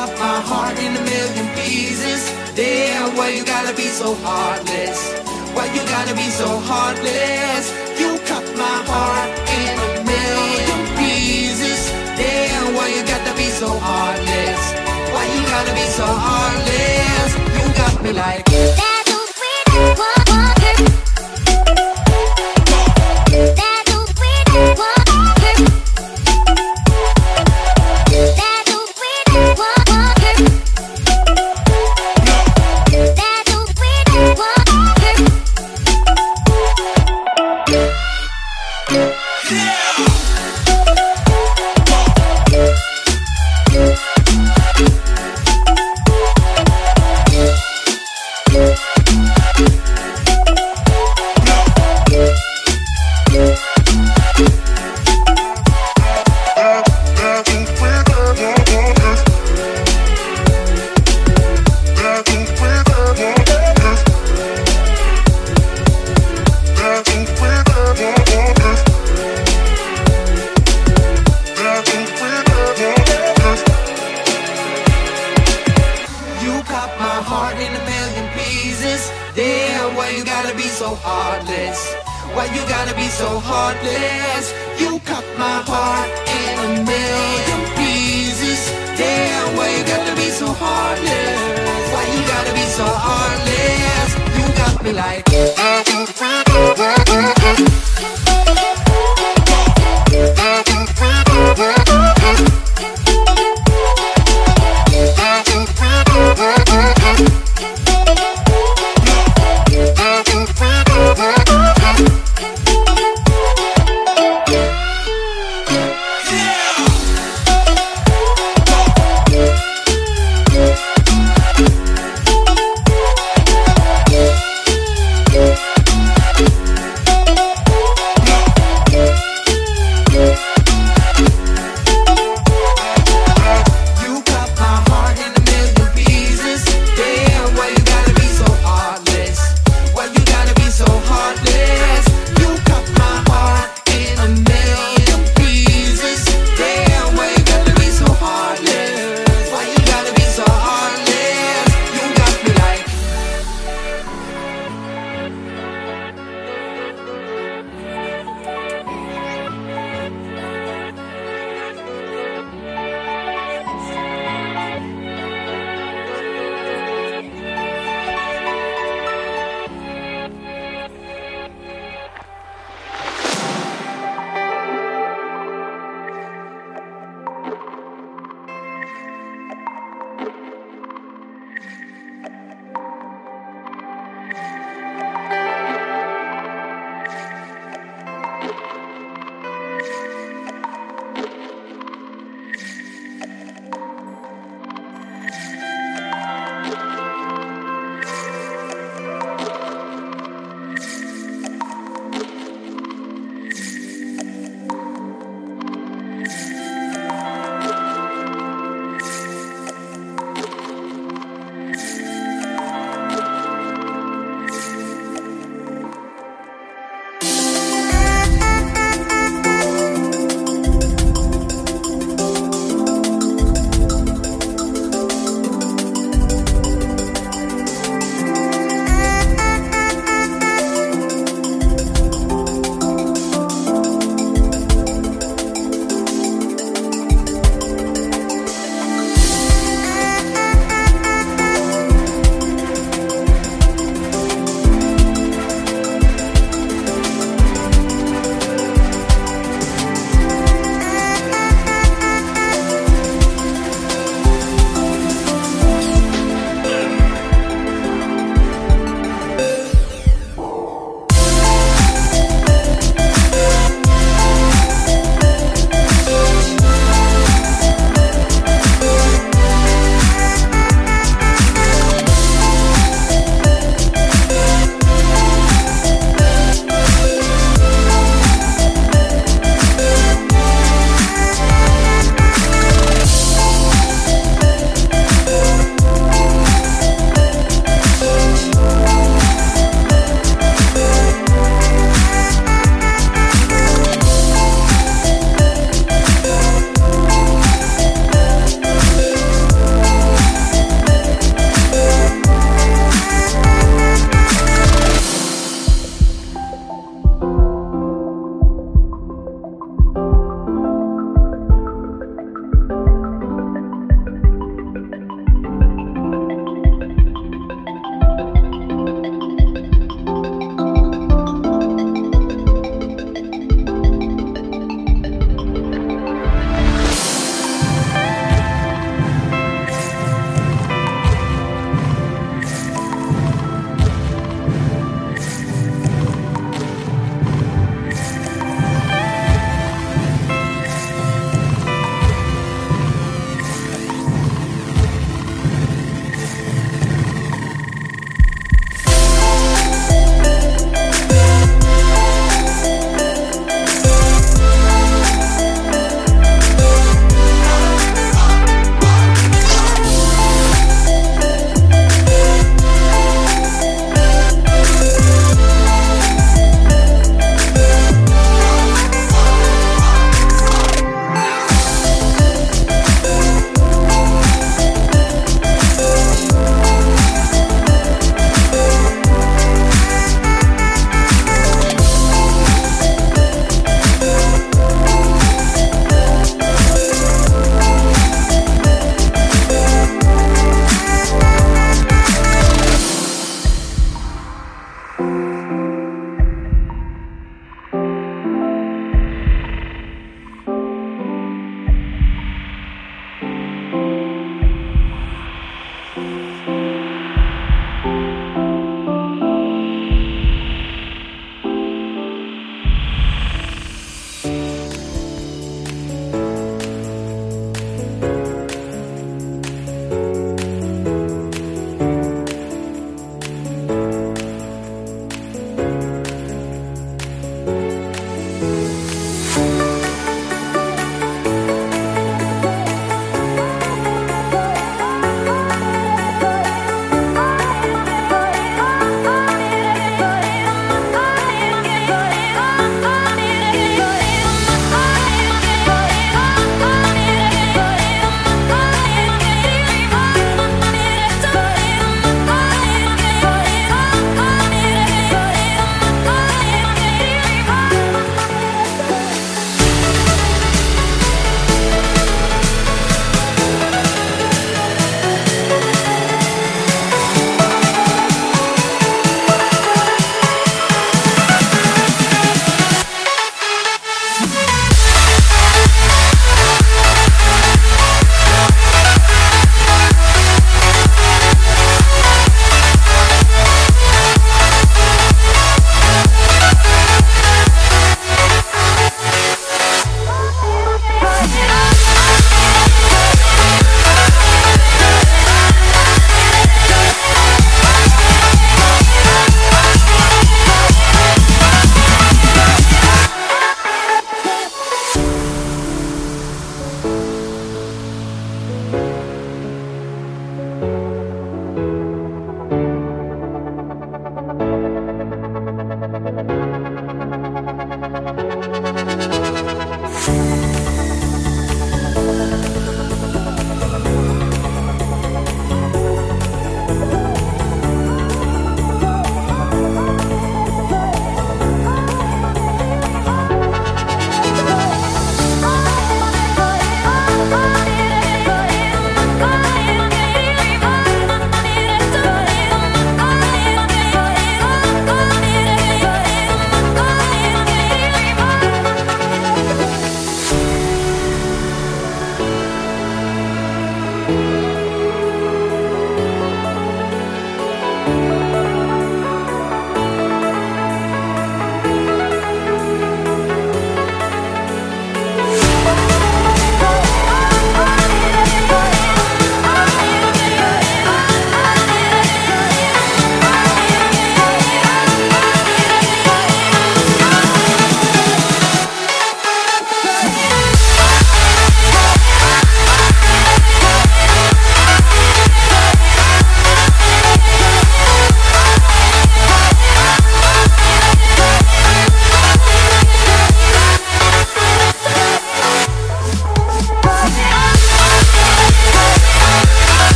cut my heart in a million pieces. Damn, why you gotta be so heartless? Why you gotta be so heartless? You cut my heart in a million pieces. Damn, why you gotta be so heartless? Why you gotta be so heartless? You got me like.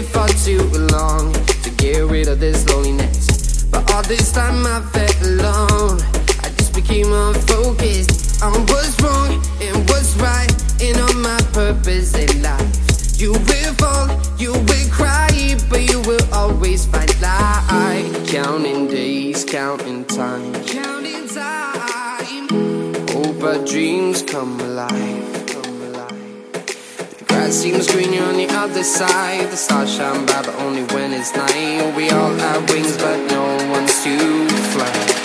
Waited for too long to get rid of this loneliness. But all this time I felt alone. I just became unfocused on what's wrong and what's right, and on my purpose in life. You will fall, you will cry, but you will always find light. Counting days, counting time, counting time. Hope our dreams. Come alive. Seems greener on the other side. The stars shine bright, but only when it's night. We all have wings, but no one's to fly.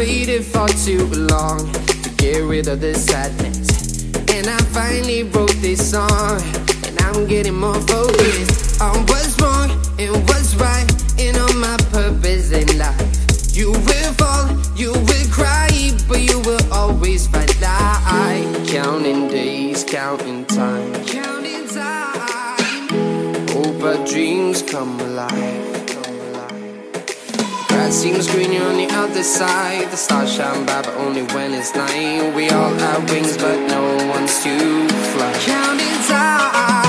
Waited for too long to get rid of this sadness. And I finally wrote this song. And I'm getting more focused on what's wrong and what's right. And on my purpose in life. You will fall, you will cry, but you will always find light. Counting days, counting time. Counting time. Hope our dreams come alive. Seems greener on the other side. The stars shine bright, but only when it's night. We all have wings, but no one wants to fly. Counting time.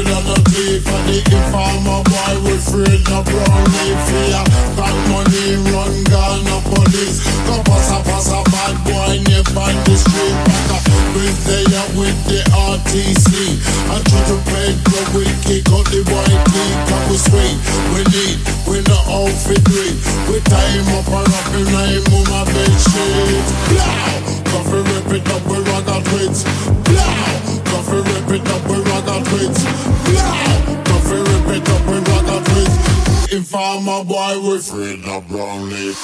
Thief and the informer boy we afraid no brown leaf here. Got money run gun no police. Go pass a pass a bad boy nip on the street. Back up with there with the RTC. I try to pay the we kick out the white league. Cause we sweet, we need, we no outfit read. We tie him up and up in him on my bed sheet. Blow! Coffee rip it up with ragga twins. Blow! Rip it up rip it up ragga twins. Informer boy with afraid of brown leaf.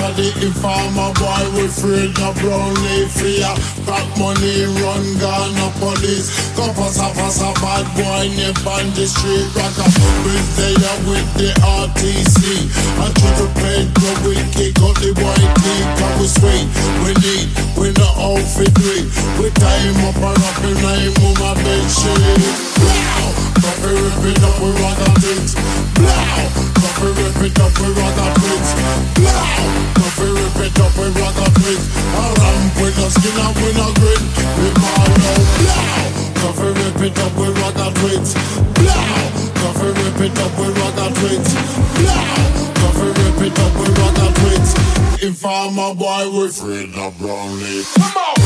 And the informer boy we afraid no brown leaf here. Got money, run gun, no police. Go pass a pass a bad boy, nip on the street. Rock up with there with the RTC I try to pay the we kick out the white league Cause we sweet, we need, we no outfit read We tie him up and up in him on my bed Blow! Coffee rip it up with ragga twins Blow! Coffee rip it up with ragga twins. Blow! Coffee rip it up with ragga twins. A ramp with a skin and with a grin. We ball. Blow! Coffee rip it up with ragga twins. Blow! Coffee rip it up with ragga twins. Blow! Coffee rip it up with ragga twins. Informer boy with afraid of brown leaf. Come on!